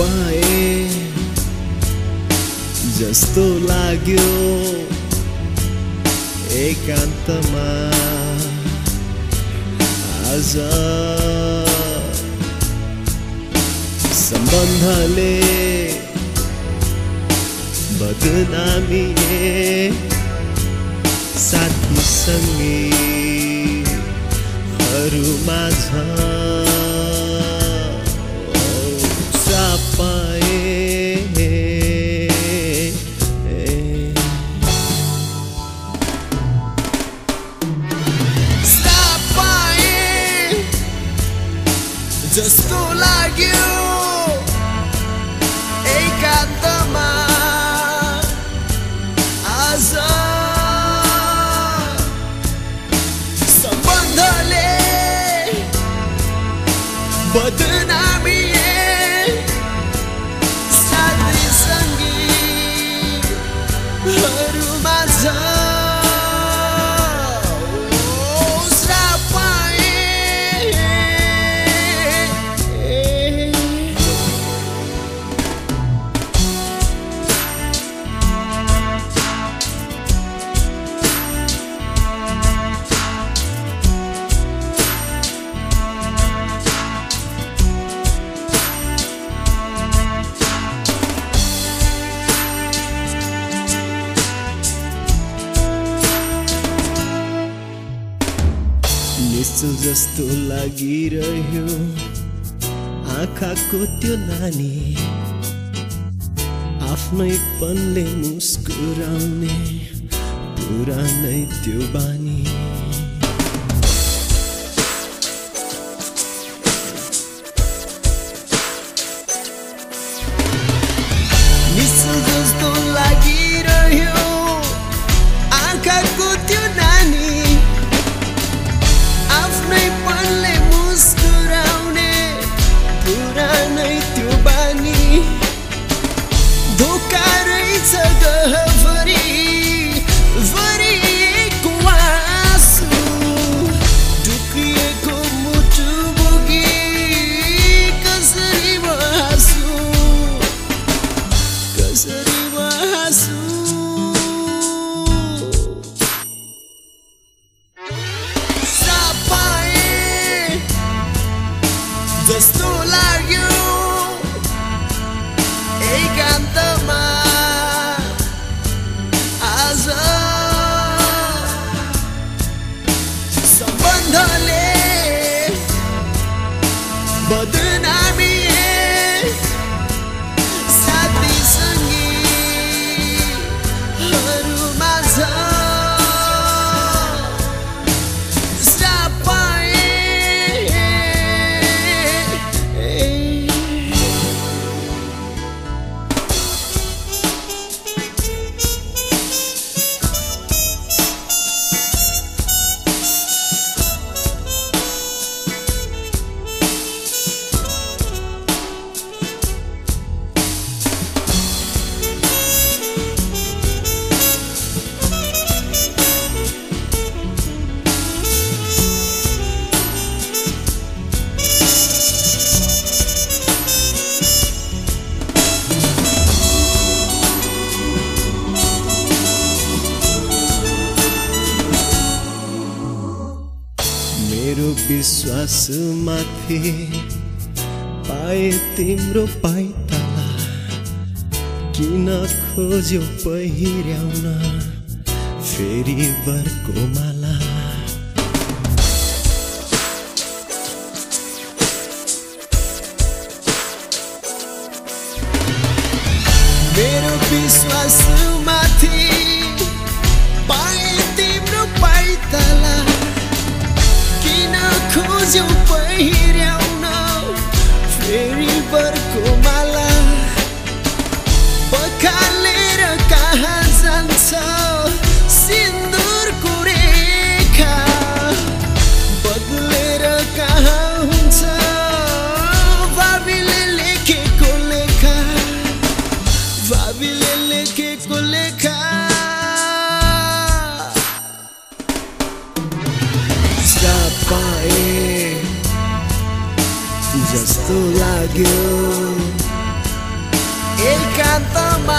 पाए। जस्तो लाग्यो एकान्तमा। आज सम्बन्धले बदनामी साथी सङ्गीहरूमा माझ जस्तो लाग्यो एकान्तमा निश्चल जस्तो लागिरह्यो। आँखाको त्यो नानी आफ्नै पनले मुस्कुराउने पुरानै त्यो बानी। Viță că hăfării मेरो विश्वास माथि। पाए तिम्रो पाइताला। किन खोज्यो पहिर्याउन? फेरि बर्को माला। मेरो विश्वास माथि। पाए तिम्रो पाइतला। किन खोज्यौ पहिर्याउन जस्तो लाग्यो एकान्तमा